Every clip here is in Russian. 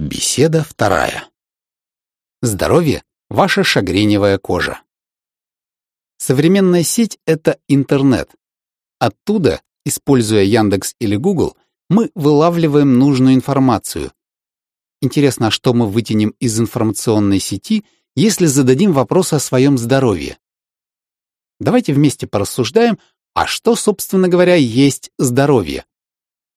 Беседа вторая. Здоровье – ваша шагреневая кожа. Современная сеть – это интернет. Оттуда, используя Яндекс или Google, мы вылавливаем нужную информацию. Интересно, а что мы вытянем из информационной сети, если зададим вопрос о своем здоровье? Давайте вместе порассуждаем, а что, собственно говоря, есть здоровье?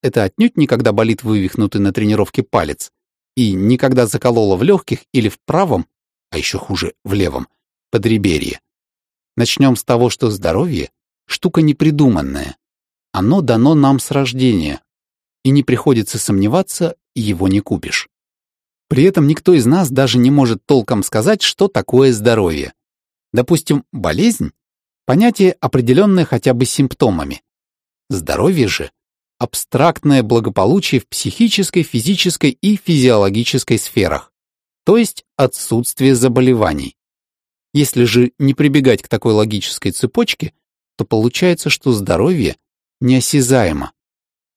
Это отнюдь никогда болит вывихнутый на тренировке палец – и никогда заколола в легких или в правом, а еще хуже, в левом, подреберье. Начнем с того, что здоровье — штука непридуманная. Оно дано нам с рождения, и не приходится сомневаться, его не купишь. При этом никто из нас даже не может толком сказать, что такое здоровье. Допустим, болезнь — понятие, определенное хотя бы симптомами. Здоровье же абстрактное благополучие в психической, физической и физиологической сферах, то есть отсутствие заболеваний. Если же не прибегать к такой логической цепочке, то получается, что здоровье неосязаемо.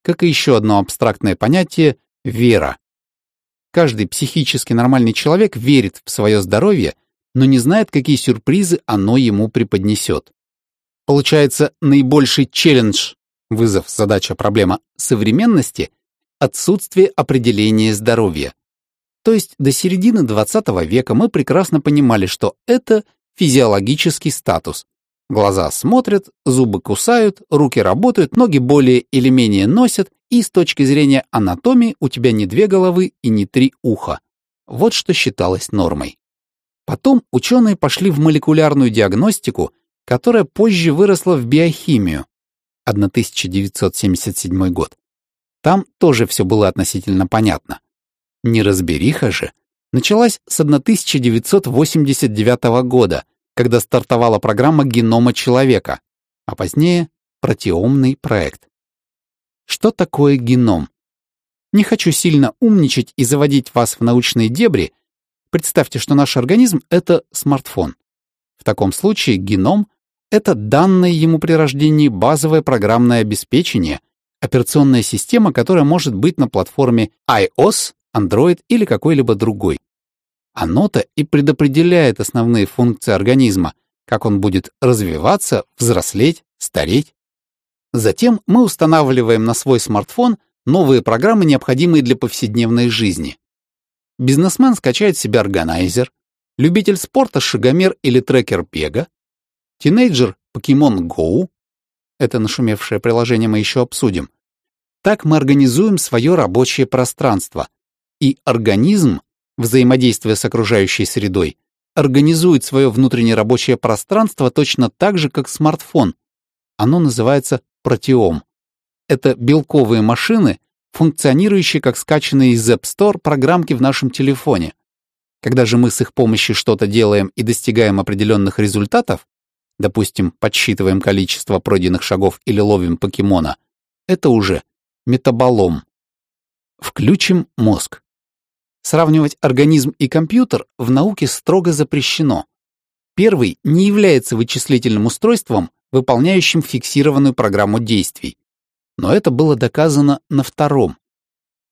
Как и еще одно абстрактное понятие – вера. Каждый психически нормальный человек верит в свое здоровье, но не знает, какие сюрпризы оно ему преподнесет. Получается, наибольший челлендж Вызов, задача, проблема современности — отсутствие определения здоровья. То есть до середины XX века мы прекрасно понимали, что это физиологический статус. Глаза смотрят, зубы кусают, руки работают, ноги более или менее носят, и с точки зрения анатомии у тебя не две головы и не три уха. Вот что считалось нормой. Потом ученые пошли в молекулярную диагностику, которая позже выросла в биохимию, 1977 год. Там тоже все было относительно понятно. Неразбериха же началась с 1989 года, когда стартовала программа генома человека, а позднее протеомный проект. Что такое геном? Не хочу сильно умничать и заводить вас в научные дебри. Представьте, что наш организм — это смартфон. В таком случае геном это данное ему при рождении базовое программное обеспечение, операционная система, которая может быть на платформе iOS, Android или какой-либо другой. Оно-то и предопределяет основные функции организма, как он будет развиваться, взрослеть, стареть. Затем мы устанавливаем на свой смартфон новые программы, необходимые для повседневной жизни. Бизнесмен скачает себе органайзер, любитель спорта — шагомер или трекер Пега, Тинейджер Pokemon Go, это нашумевшее приложение мы еще обсудим, так мы организуем свое рабочее пространство, и организм, взаимодействуя с окружающей средой, организует свое внутреннее рабочее пространство точно так же, как смартфон. Оно называется протеом. Это белковые машины, функционирующие как скачанные из App Store программки в нашем телефоне. Когда же мы с их помощью что-то делаем и достигаем определенных результатов, допустим, подсчитываем количество пройденных шагов или ловим покемона, это уже метаболом. Включим мозг. Сравнивать организм и компьютер в науке строго запрещено. Первый не является вычислительным устройством, выполняющим фиксированную программу действий. Но это было доказано на втором.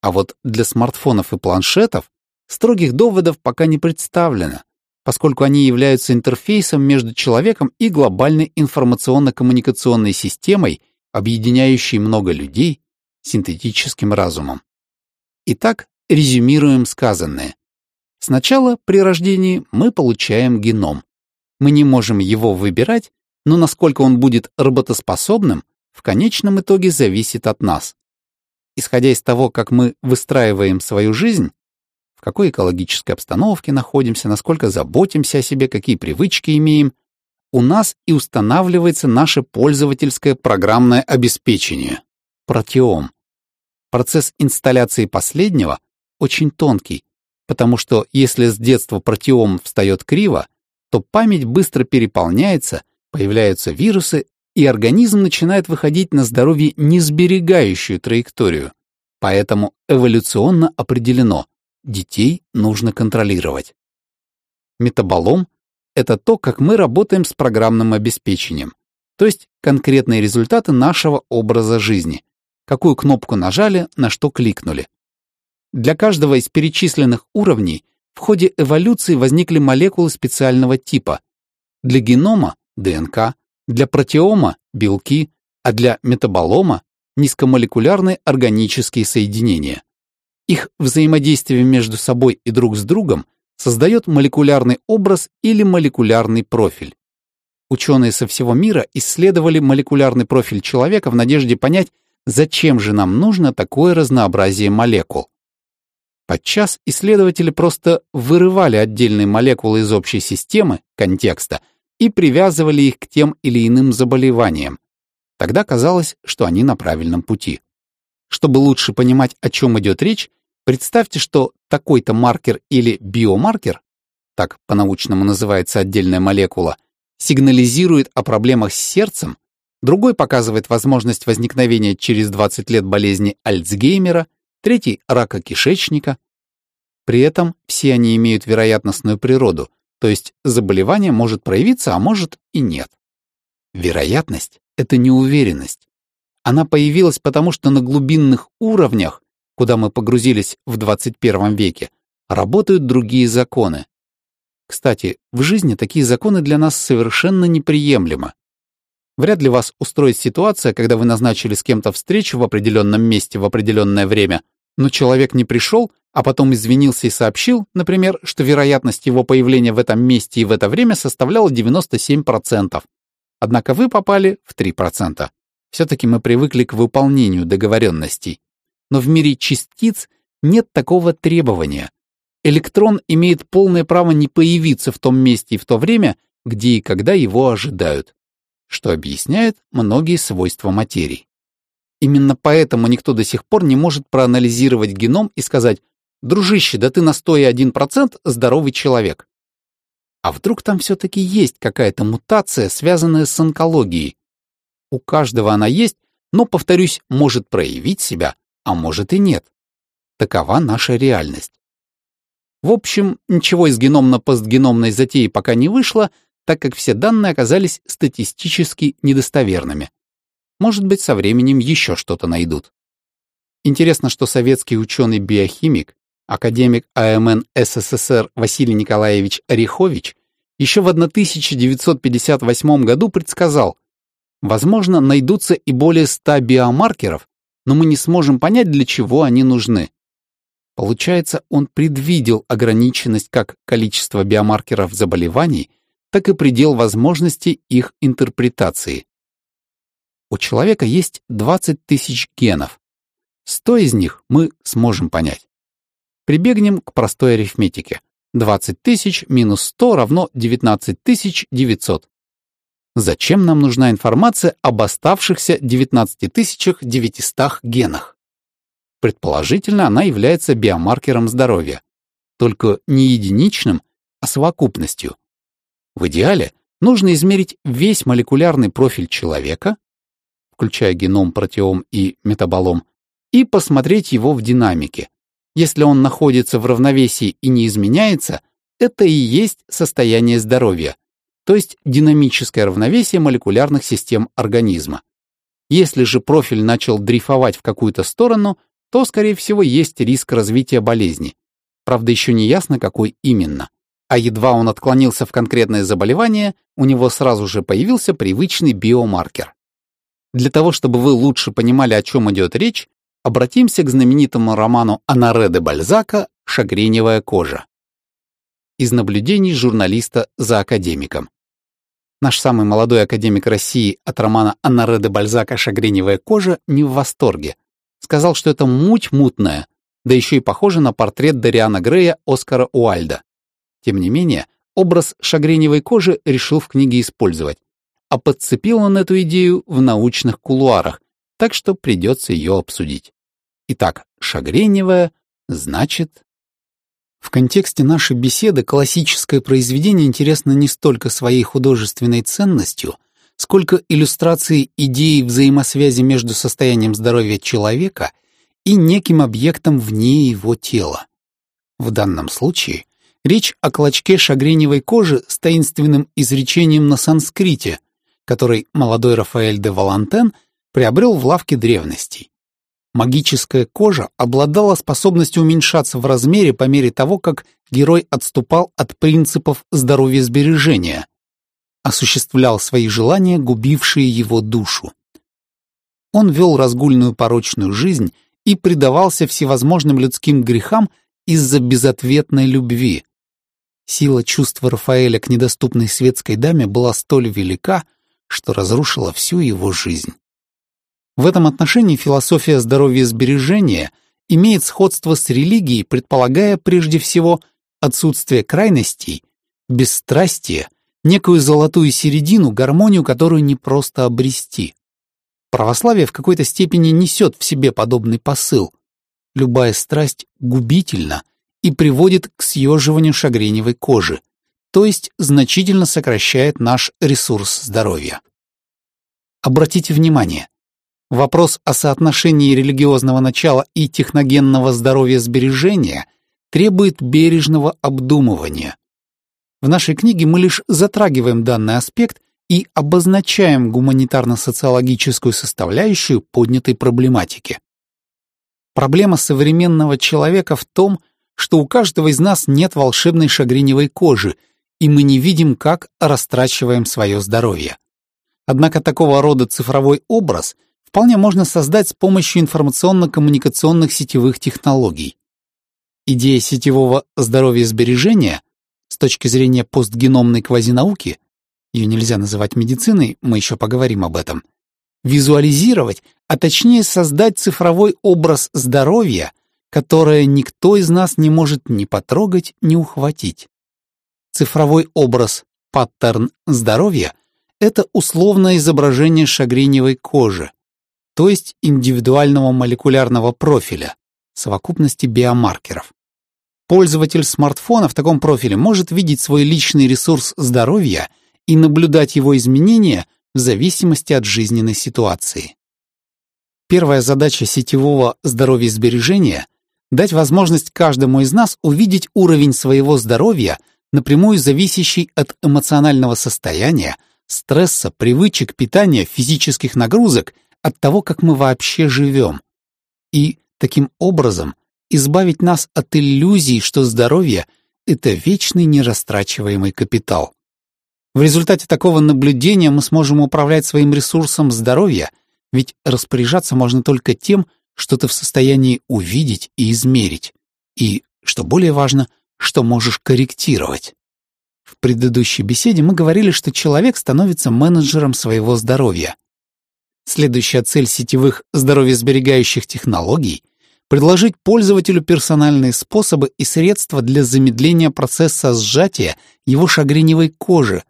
А вот для смартфонов и планшетов строгих доводов пока не представлено поскольку они являются интерфейсом между человеком и глобальной информационно-коммуникационной системой, объединяющей много людей синтетическим разумом. Итак, резюмируем сказанное. Сначала при рождении мы получаем геном. Мы не можем его выбирать, но насколько он будет работоспособным, в конечном итоге зависит от нас. Исходя из того, как мы выстраиваем свою жизнь, какой экологической обстановке находимся, насколько заботимся о себе, какие привычки имеем, у нас и устанавливается наше пользовательское программное обеспечение – протеом. Процесс инсталляции последнего очень тонкий, потому что если с детства протеом встает криво, то память быстро переполняется, появляются вирусы, и организм начинает выходить на здоровье несберегающую траекторию. Поэтому эволюционно определено, детей нужно контролировать. Метаболом — это то, как мы работаем с программным обеспечением, то есть конкретные результаты нашего образа жизни, какую кнопку нажали, на что кликнули. Для каждого из перечисленных уровней в ходе эволюции возникли молекулы специального типа. Для генома – ДНК, для протеома – белки, а для метаболома – низкомолекулярные органические соединения. Их взаимодействие между собой и друг с другом создает молекулярный образ или молекулярный профиль. Ученые со всего мира исследовали молекулярный профиль человека в надежде понять, зачем же нам нужно такое разнообразие молекул. Подчас исследователи просто вырывали отдельные молекулы из общей системы, контекста, и привязывали их к тем или иным заболеваниям. Тогда казалось, что они на правильном пути. Чтобы лучше понимать, о чем идет речь, представьте, что такой-то маркер или биомаркер, так по-научному называется отдельная молекула, сигнализирует о проблемах с сердцем, другой показывает возможность возникновения через 20 лет болезни Альцгеймера, третий – рака кишечника. При этом все они имеют вероятностную природу, то есть заболевание может проявиться, а может и нет. Вероятность — это неуверенность. Она появилась потому, что на глубинных уровнях, куда мы погрузились в 21 веке, работают другие законы. Кстати, в жизни такие законы для нас совершенно неприемлемы. Вряд ли вас устроит ситуация, когда вы назначили с кем-то встречу в определенном месте в определенное время, но человек не пришел, а потом извинился и сообщил, например, что вероятность его появления в этом месте и в это время составляла 97%. Однако вы попали в 3%. Все-таки мы привыкли к выполнению договоренностей. Но в мире частиц нет такого требования. Электрон имеет полное право не появиться в том месте и в то время, где и когда его ожидают, что объясняет многие свойства материи. Именно поэтому никто до сих пор не может проанализировать геном и сказать «Дружище, да ты на 101% здоровый человек». А вдруг там все-таки есть какая-то мутация, связанная с онкологией? У каждого она есть, но, повторюсь, может проявить себя, а может и нет. Такова наша реальность. В общем, ничего из геномно-постгеномной затеи пока не вышло, так как все данные оказались статистически недостоверными. Может быть, со временем еще что-то найдут. Интересно, что советский ученый-биохимик, академик АМН СССР Василий Николаевич Орехович еще в 1958 году предсказал, возможно, найдутся и более 100 биомаркеров, но мы не сможем понять, для чего они нужны. Получается, он предвидел ограниченность как количества биомаркеров заболеваний, так и предел возможностей их интерпретации. У человека есть 20 тысяч генов. 100 из них мы сможем понять. Прибегнем к простой арифметике. 20 тысяч минус 100 равно 19 900. Зачем нам нужна информация об оставшихся 19 900 генах? Предположительно, она является биомаркером здоровья. Только не единичным, а совокупностью. В идеале нужно измерить весь молекулярный профиль человека, включая геном, протеом и метаболом, и посмотреть его в динамике. Если он находится в равновесии и не изменяется, это и есть состояние здоровья, то есть динамическое равновесие молекулярных систем организма. Если же профиль начал дрейфовать в какую-то сторону, то, скорее всего, есть риск развития болезни. Правда, еще не ясно, какой именно. А едва он отклонился в конкретное заболевание, у него сразу же появился привычный биомаркер. Для того, чтобы вы лучше понимали, о чем идет речь, обратимся к знаменитому роману Анаре де Бальзака «Шагреневая кожа». Из наблюдений журналиста за академиком. Наш самый молодой академик России от романа Анаре де Бальзака «Шагреневая кожа» не в восторге. Сказал, что это муть мутная, да еще и похоже на портрет Дариана Грея Оскара Уальда. Тем не менее, образ шагреневой кожи решил в книге использовать а подцепил он эту идею в научных кулуарах, так что придется ее обсудить. Итак, шагреневая значит... В контексте нашей беседы классическое произведение интересно не столько своей художественной ценностью, сколько иллюстрацией идеи взаимосвязи между состоянием здоровья человека и неким объектом вне его тела. В данном случае речь о клочке шагреневой кожи с таинственным изречением на санскрите, который молодой Рафаэль де Валантен приобрел в лавке древностей. Магическая кожа обладала способностью уменьшаться в размере по мере того, как герой отступал от принципов здоровья сбережения, осуществлял свои желания, губившие его душу. Он вел разгульную порочную жизнь и предавался всевозможным людским грехам из-за безответной любви. Сила чувства Рафаэля к недоступной светской даме была столь велика, что разрушила всю его жизнь. В этом отношении философия здоровья и сбережения имеет сходство с религией, предполагая прежде всего отсутствие крайностей, бесстрастие, некую золотую середину, гармонию, которую не просто обрести. Православие в какой-то степени несет в себе подобный посыл. Любая страсть губительна и приводит к съеживанию шагреневой кожи, то есть значительно сокращает наш ресурс здоровья. Обратите внимание, вопрос о соотношении религиозного начала и техногенного здоровья сбережения требует бережного обдумывания. В нашей книге мы лишь затрагиваем данный аспект и обозначаем гуманитарно-социологическую составляющую поднятой проблематики. Проблема современного человека в том, что у каждого из нас нет волшебной шагреневой кожи, и мы не видим, как растрачиваем свое здоровье. Однако такого рода цифровой образ вполне можно создать с помощью информационно-коммуникационных сетевых технологий. Идея сетевого здоровья сбережения с точки зрения постгеномной квазинауки ее нельзя называть медициной, мы еще поговорим об этом, визуализировать, а точнее создать цифровой образ здоровья, которое никто из нас не может ни потрогать, ни ухватить. Цифровой образ паттерн здоровья – это условное изображение шагреневой кожи, то есть индивидуального молекулярного профиля, совокупности биомаркеров. Пользователь смартфона в таком профиле может видеть свой личный ресурс здоровья – и наблюдать его изменения в зависимости от жизненной ситуации. Первая задача сетевого здоровья сбережения – дать возможность каждому из нас увидеть уровень своего здоровья, напрямую зависящий от эмоционального состояния, стресса, привычек, питания, физических нагрузок, от того, как мы вообще живем. И, таким образом, избавить нас от иллюзий, что здоровье – это вечный нерастрачиваемый капитал. В результате такого наблюдения мы сможем управлять своим ресурсом здоровья, ведь распоряжаться можно только тем, что ты в состоянии увидеть и измерить, и, что более важно, что можешь корректировать. В предыдущей беседе мы говорили, что человек становится менеджером своего здоровья. Следующая цель сетевых здоровьесберегающих технологий — предложить пользователю персональные способы и средства для замедления процесса сжатия его шагреневой кожи,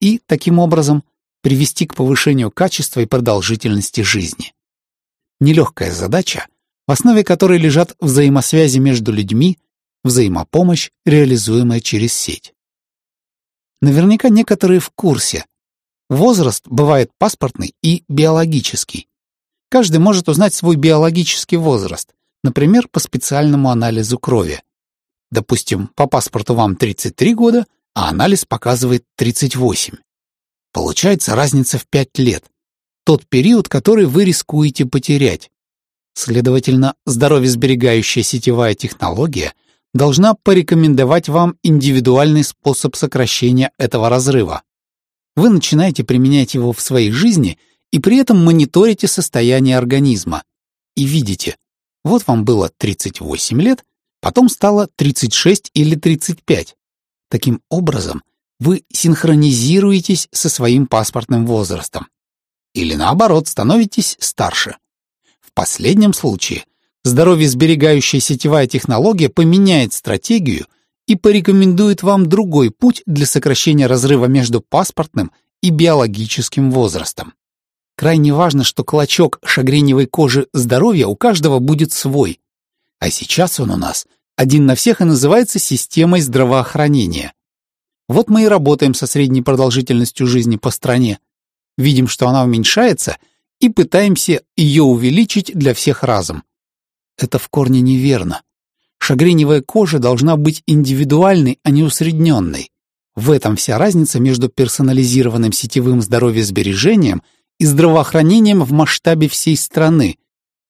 и, таким образом, привести к повышению качества и продолжительности жизни. Нелегкая задача, в основе которой лежат взаимосвязи между людьми, взаимопомощь, реализуемая через сеть. Наверняка некоторые в курсе. Возраст бывает паспортный и биологический. Каждый может узнать свой биологический возраст, например, по специальному анализу крови. Допустим, по паспорту вам 33 года, а анализ показывает 38. Получается разница в 5 лет. Тот период, который вы рискуете потерять. Следовательно, здоровьесберегающая сетевая технология должна порекомендовать вам индивидуальный способ сокращения этого разрыва. Вы начинаете применять его в своей жизни и при этом мониторите состояние организма. И видите, вот вам было 38 лет, потом стало 36 или 35. Таким образом, вы синхронизируетесь со своим паспортным возрастом. Или наоборот, становитесь старше. В последнем случае здоровье сберегающая сетевая технология поменяет стратегию и порекомендует вам другой путь для сокращения разрыва между паспортным и биологическим возрастом. Крайне важно, что клочок шагреневой кожи здоровья у каждого будет свой. А сейчас он у нас один на всех и называется системой здравоохранения. Вот мы и работаем со средней продолжительностью жизни по стране. Видим, что она уменьшается, и пытаемся ее увеличить для всех разом. Это в корне неверно. Шагреневая кожа должна быть индивидуальной, а не усредненной. В этом вся разница между персонализированным сетевым здоровьесбережением и здравоохранением в масштабе всей страны,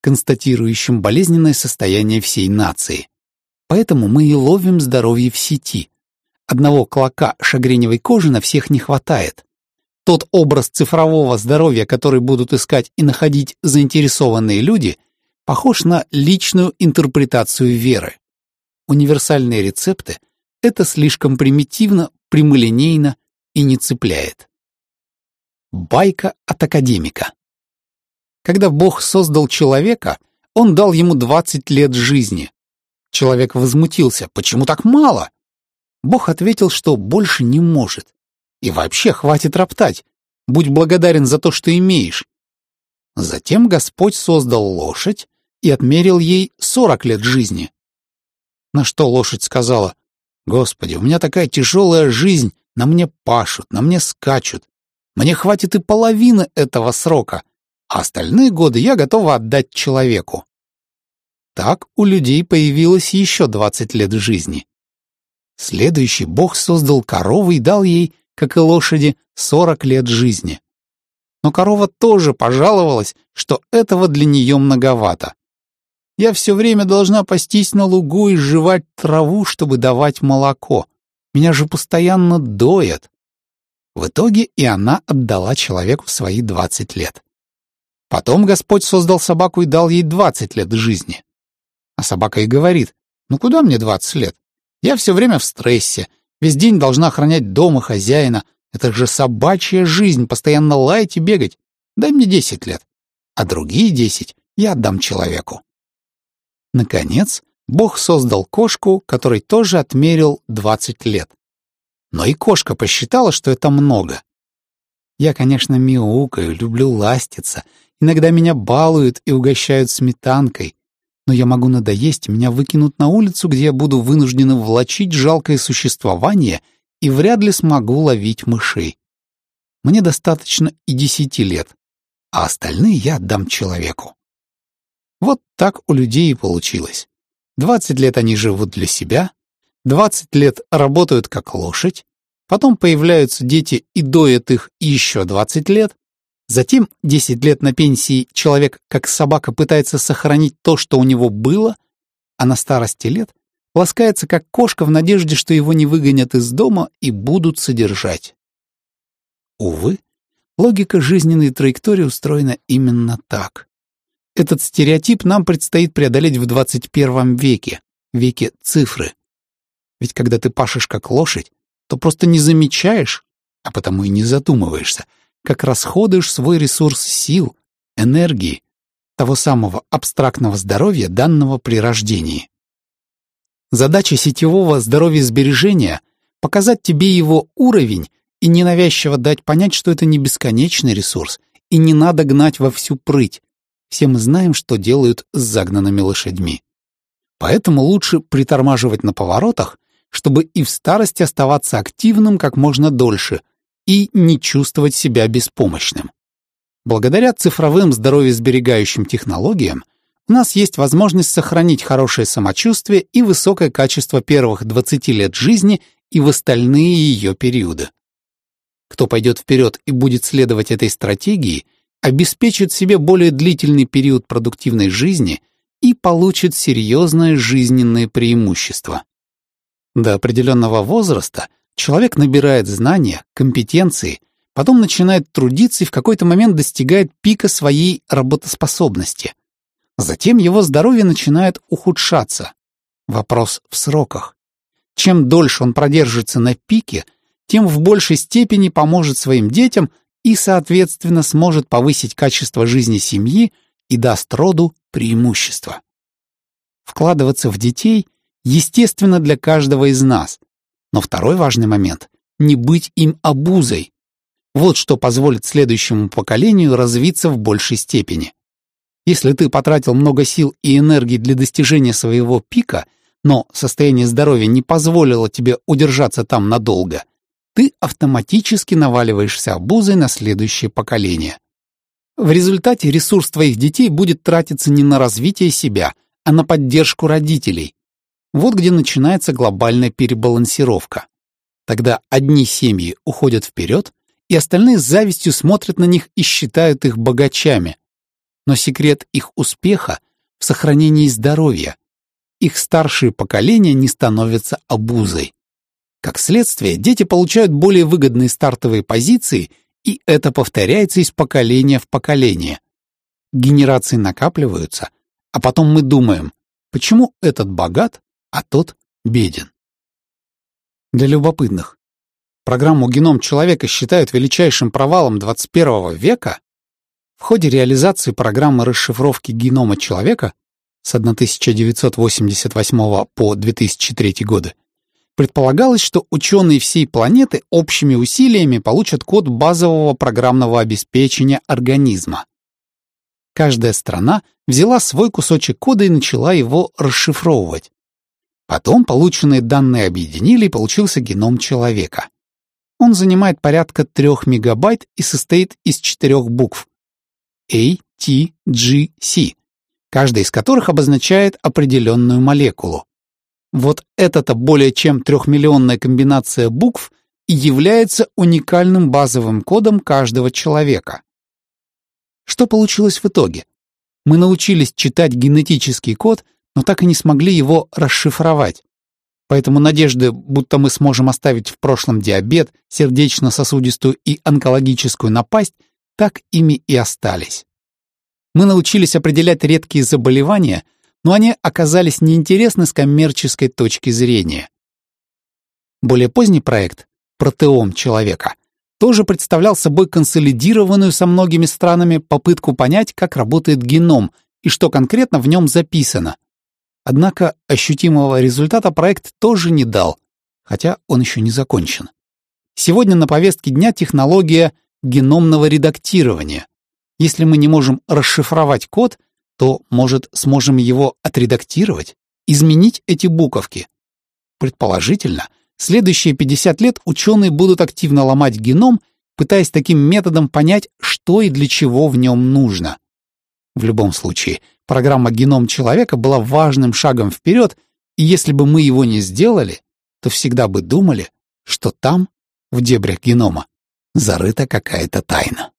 констатирующим болезненное состояние всей нации. Поэтому мы и ловим здоровье в сети. Одного клока шагреневой кожи на всех не хватает. Тот образ цифрового здоровья, который будут искать и находить заинтересованные люди, похож на личную интерпретацию веры. Универсальные рецепты — это слишком примитивно, прямолинейно и не цепляет. Байка от академика. Когда Бог создал человека, он дал ему 20 лет жизни. Человек возмутился, почему так мало? Бог ответил, что больше не может. И вообще хватит роптать. Будь благодарен за то, что имеешь. Затем Господь создал лошадь и отмерил ей сорок лет жизни. На что лошадь сказала, «Господи, у меня такая тяжелая жизнь, на мне пашут, на мне скачут. Мне хватит и половины этого срока, а остальные годы я готова отдать человеку». Так у людей появилось еще двадцать лет жизни. Следующий Бог создал корову и дал ей как и лошади, сорок лет жизни. Но корова тоже пожаловалась, что этого для нее многовато. Я все время должна пастись на лугу и жевать траву, чтобы давать молоко. Меня же постоянно доят. В итоге и она отдала человеку свои двадцать лет. Потом Господь создал собаку и дал ей двадцать лет жизни. А собака и говорит, ну куда мне двадцать лет? Я все время в стрессе, Весь день должна охранять дом и хозяина. Это же собачья жизнь, постоянно лаять и бегать. Дай мне десять лет. А другие десять я отдам человеку. Наконец, Бог создал кошку, которой тоже отмерил двадцать лет. Но и кошка посчитала, что это много. Я, конечно, мяукаю, люблю ластиться. Иногда меня балуют и угощают сметанкой но я могу надоесть, меня выкинут на улицу, где я буду вынуждена влачить жалкое существование и вряд ли смогу ловить мышей. Мне достаточно и десяти лет, а остальные я отдам человеку. Вот так у людей и получилось. Двадцать лет они живут для себя, двадцать лет работают как лошадь, потом появляются дети и доят их еще двадцать лет, Затем 10 лет на пенсии человек, как собака, пытается сохранить то, что у него было, а на старости лет ласкается, как кошка, в надежде, что его не выгонят из дома и будут содержать. Увы, логика жизненной траектории устроена именно так. Этот стереотип нам предстоит преодолеть в 21 веке, веке цифры. Ведь когда ты пашешь как лошадь, то просто не замечаешь, а потому и не задумываешься, как расходуешь свой ресурс сил, энергии, того самого абстрактного здоровья, данного при рождении. Задача сетевого здоровья сбережения — показать тебе его уровень и ненавязчиво дать понять, что это не бесконечный ресурс, и не надо гнать во всю прыть. Все мы знаем, что делают с загнанными лошадьми. Поэтому лучше притормаживать на поворотах, чтобы и в старости оставаться активным как можно дольше — и не чувствовать себя беспомощным. Благодаря цифровым здоровьесберегающим технологиям у нас есть возможность сохранить хорошее самочувствие и высокое качество первых 20 лет жизни и в остальные ее периоды. Кто пойдет вперед и будет следовать этой стратегии, обеспечит себе более длительный период продуктивной жизни и получит серьезное жизненное преимущество. До определенного возраста Человек набирает знания, компетенции, потом начинает трудиться и в какой-то момент достигает пика своей работоспособности. Затем его здоровье начинает ухудшаться. Вопрос в сроках. Чем дольше он продержится на пике, тем в большей степени поможет своим детям и, соответственно, сможет повысить качество жизни семьи и даст роду преимущество. Вкладываться в детей естественно для каждого из нас, но второй важный момент — не быть им обузой. Вот что позволит следующему поколению развиться в большей степени. Если ты потратил много сил и энергии для достижения своего пика, но состояние здоровья не позволило тебе удержаться там надолго, ты автоматически наваливаешься обузой на следующее поколение. В результате ресурс твоих детей будет тратиться не на развитие себя, а на поддержку родителей, вот где начинается глобальная перебалансировка. Тогда одни семьи уходят вперед, и остальные с завистью смотрят на них и считают их богачами. но секрет их успеха в сохранении здоровья. Их старшие поколения не становятся обузой. Как следствие, дети получают более выгодные стартовые позиции, и это повторяется из поколения в поколение. Генерации накапливаются, а потом мы думаем, почему этот богат, а тот беден. Для любопытных. Программу «Геном человека» считают величайшим провалом 21 века. В ходе реализации программы расшифровки генома человека с 1988 по 2003 годы предполагалось, что ученые всей планеты общими усилиями получат код базового программного обеспечения организма. Каждая страна взяла свой кусочек кода и начала его расшифровывать. Потом полученные данные объединили и получился геном человека. Он занимает порядка 3 мегабайт и состоит из четырех букв A, T, G, C, каждая из которых обозначает определенную молекулу. Вот эта-то более чем трехмиллионная комбинация букв и является уникальным базовым кодом каждого человека. Что получилось в итоге? Мы научились читать генетический код – но так и не смогли его расшифровать. Поэтому надежды, будто мы сможем оставить в прошлом диабет, сердечно-сосудистую и онкологическую напасть, так ими и остались. Мы научились определять редкие заболевания, но они оказались неинтересны с коммерческой точки зрения. Более поздний проект «Протеом человека» тоже представлял собой консолидированную со многими странами попытку понять, как работает геном и что конкретно в нем записано, Однако ощутимого результата проект тоже не дал, хотя он еще не закончен. Сегодня на повестке дня технология геномного редактирования. Если мы не можем расшифровать код, то, может, сможем его отредактировать, изменить эти буковки. Предположительно, следующие 50 лет ученые будут активно ломать геном, пытаясь таким методом понять, что и для чего в нем нужно. В любом случае, программа «Геном человека» была важным шагом вперед, и если бы мы его не сделали, то всегда бы думали, что там, в дебрях генома, зарыта какая-то тайна.